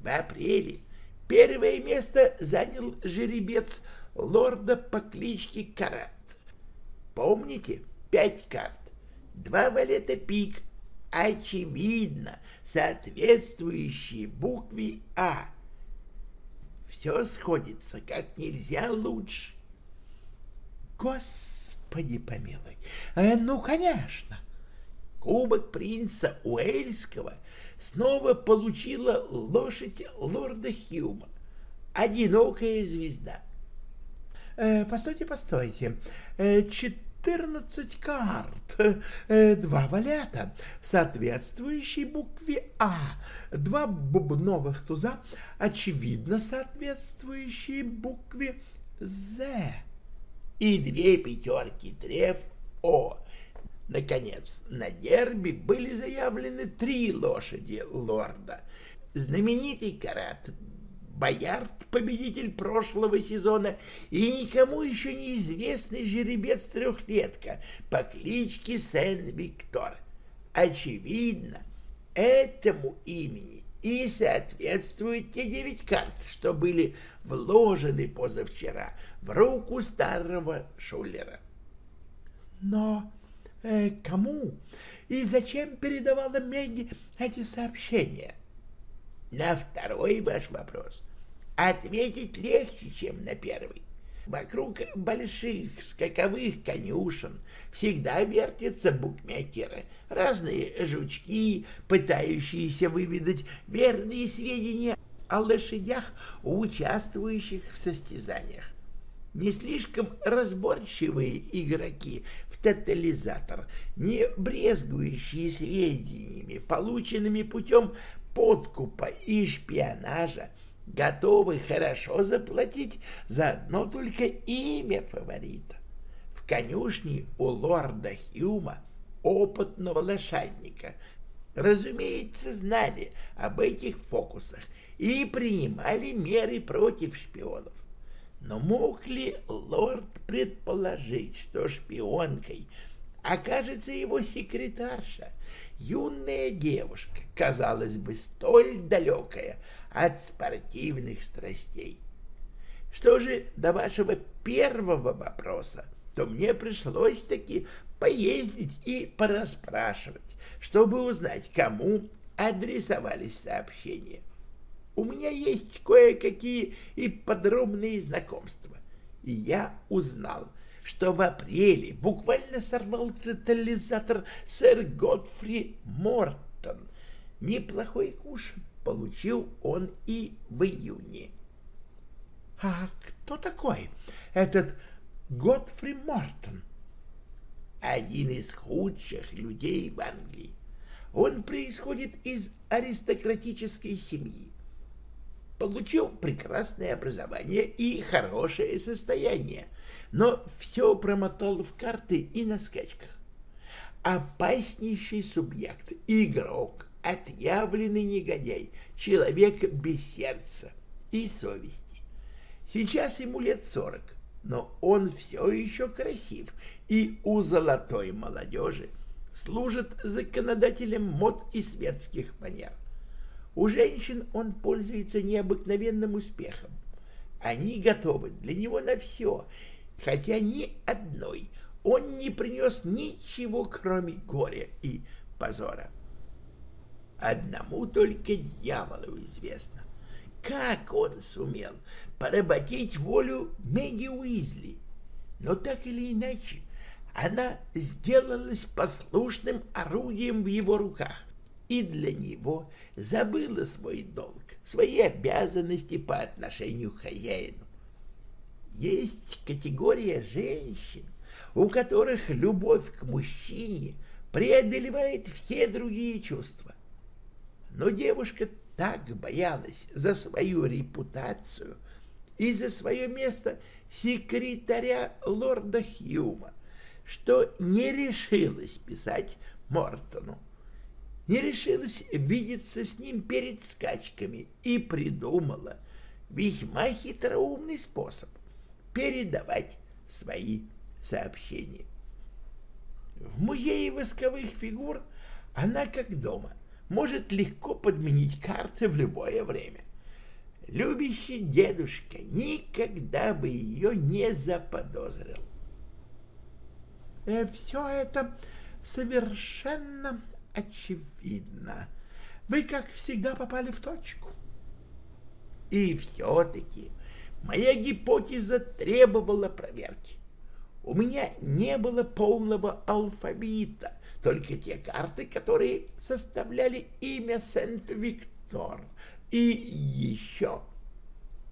[SPEAKER 3] В апреле первое место занял жеребец лорда по кличке Карат. Помните, пять карт, два валета пик, очевидно, соответствующие букве А – все сходится как нельзя лучше. Господи помилуй, э, ну, конечно. Кубок принца Уэльского снова получила лошадь лорда Хьюма, одинокая звезда. Э, постойте, постойте, э, 14 карт, э, два валета, соответствующие букве А, два бубновых туза, очевидно соответствующие букве З, и две пятерки треф О. Наконец, на дерби были заявлены три лошади лорда. Знаменитый карат Боярд, победитель прошлого сезона, и никому еще неизвестный жеребец-трехлетка по кличке Сен-Виктор. Очевидно, этому имени и соответствуют те девять карт, что были вложены позавчера в руку старого Шулера. Но э, кому и зачем передавала Мэгги эти сообщения? — на второй ваш вопрос ответить легче, чем на первый. Вокруг больших скаковых конюшен всегда вертятся букмекеры, разные жучки, пытающиеся выведать верные сведения о лошадях, участвующих в состязаниях. Не слишком разборчивые игроки в тотализатор, не брезгующие сведениями, полученными путем подкупа и шпионажа готовы хорошо заплатить за одно только имя фаворита. В конюшне у лорда Хьюма, опытного лошадника, разумеется, знали об этих фокусах и принимали меры против шпионов. Но мог ли лорд предположить, что шпионкой окажется его секретарша — юная девушка, казалось бы, столь далекая от спортивных страстей. Что же до вашего первого вопроса, то мне пришлось таки поездить и порасспрашивать, чтобы узнать, кому адресовались сообщения. У меня есть кое-какие и подробные знакомства, и я узнал, что в апреле буквально сорвал тотализатор сэр Годфри Мортон. Неплохой куш получил он и в июне. — А кто такой этот Годфри Мортон? один из худших людей в Англии. Он происходит из аристократической семьи. Получил прекрасное образование и хорошее состояние, но все промотал в карты и на скачках. Опаснейший субъект, игрок, отъявленный негодяй, человек без сердца и совести. Сейчас ему лет сорок, но он все еще красив и у золотой молодежи служит законодателем мод и светских манер. У женщин он пользуется необыкновенным успехом. Они готовы для него на все, хотя ни одной он не принес ничего, кроме горя и позора. Одному только дьяволу известно, как он сумел поработить волю Мэгги Уизли. Но так или иначе, она сделалась послушным орудием в его руках и для него забыла свой долг, свои обязанности по отношению к хозяину. Есть категория женщин, у которых любовь к мужчине преодолевает все другие чувства. Но девушка так боялась за свою репутацию и за свое место секретаря лорда Хьюма, что не решилась писать Мортону, не решилась видеться с ним перед скачками и придумала весьма хитроумный способ передавать свои сообщения. В музее восковых фигур она как дома, может легко подменить карты в любое время. Любящий дедушка никогда бы ее не заподозрил.
[SPEAKER 1] Э, «Все это совершенно очевидно. Вы, как всегда, попали в точку».
[SPEAKER 3] И все-таки моя гипотеза требовала проверки. У меня не было полного алфавита, только те карты, которые составляли имя Сент-Виктор, и еще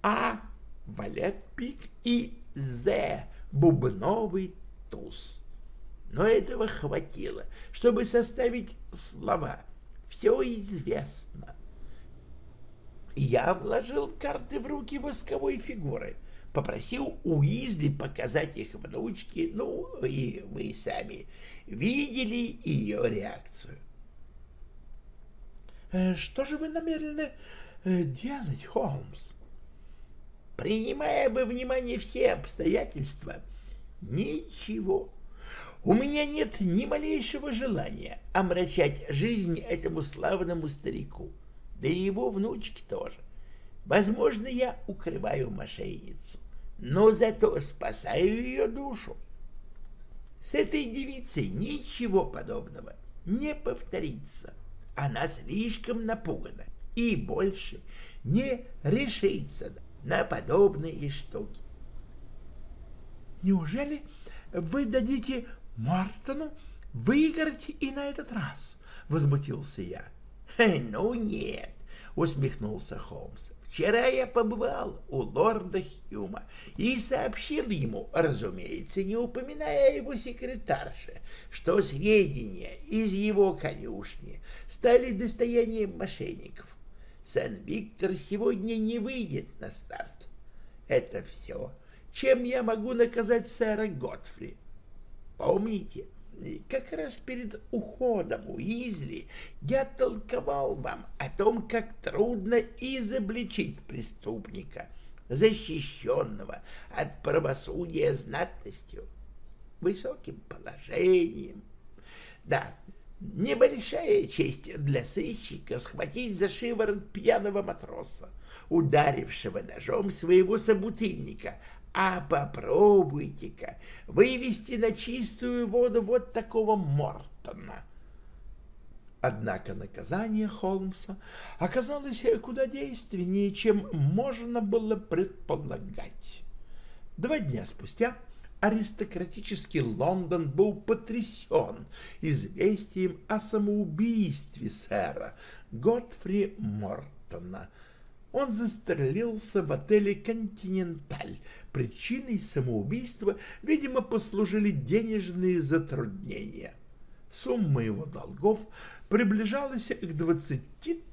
[SPEAKER 3] А — валет-пик и З — бубновый туз. Но этого хватило, чтобы составить слова. Все известно. Я вложил карты в руки восковой фигуры, попросил Уизли показать их внучке, ну и вы сами видели ее реакцию.
[SPEAKER 1] Э, «Что же вы намерены э, делать, Холмс?»
[SPEAKER 3] «Принимая во внимание все обстоятельства, ничего. У меня нет ни малейшего желания омрачать жизнь этому славному старику, да и его внучке тоже. Возможно, я укрываю мошенницу, но зато спасаю ее душу. С этой девицей ничего подобного не повторится. Она слишком напугана и больше не решится на подобные штуки.
[SPEAKER 1] Неужели вы дадите Мартону выиграть и на этот раз? — возмутился я.
[SPEAKER 3] — Ну нет, — усмехнулся Холмс. Вчера я побывал у лорда Хьюма и сообщил ему, разумеется, не упоминая его секретарше, что сведения из его конюшни стали достоянием мошенников. Сан-Виктор сегодня не выйдет на старт. Это все, чем я могу наказать сэра Готфри. Помните, как раз перед уходом Уизли я толковал вам о том, как трудно изобличить преступника, защищенного от правосудия знатностью, высоким положением. Да, небольшая честь для сыщика схватить за шиворот пьяного матроса, ударившего ножом своего собутыльника, а попробуйте-ка вывести на чистую воду вот такого Мортона. Однако наказание Холмса оказалось куда действеннее, чем можно было предполагать. Два дня спустя аристократический Лондон был потрясен известием о самоубийстве сэра Готфри Мортона,
[SPEAKER 1] он застрелился в отеле «Континенталь». Причиной самоубийства, видимо, послужили денежные затруднения. Сумма его долгов приближалась к 20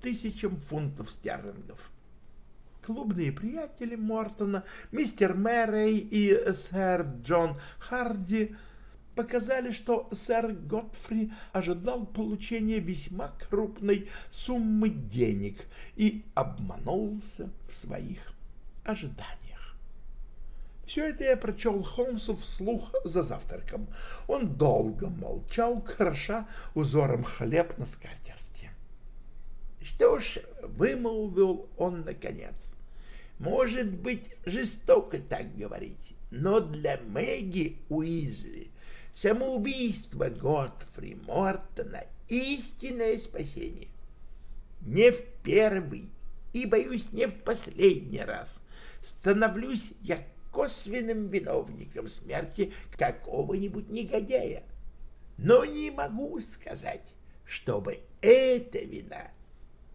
[SPEAKER 1] тысячам фунтов стерлингов. Клубные приятели Мортона, мистер Мэррей и сэр Джон Харди – показали, что сэр Готфри ожидал получения весьма крупной суммы денег и обманулся в своих ожиданиях. Все это я прочел Холмсу вслух за завтраком. Он долго молчал, кроша узором хлеб на скатерти.
[SPEAKER 3] Что ж, вымолвил он наконец, может быть, жестоко так говорить, но для Мэгги Уизли самоубийство Готфри Мортона — истинное спасение. Не в первый и, боюсь, не в последний раз становлюсь я косвенным виновником смерти какого-нибудь негодяя. Но не могу сказать, чтобы эта вина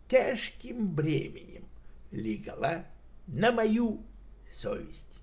[SPEAKER 3] тяжким бременем легла на мою совесть.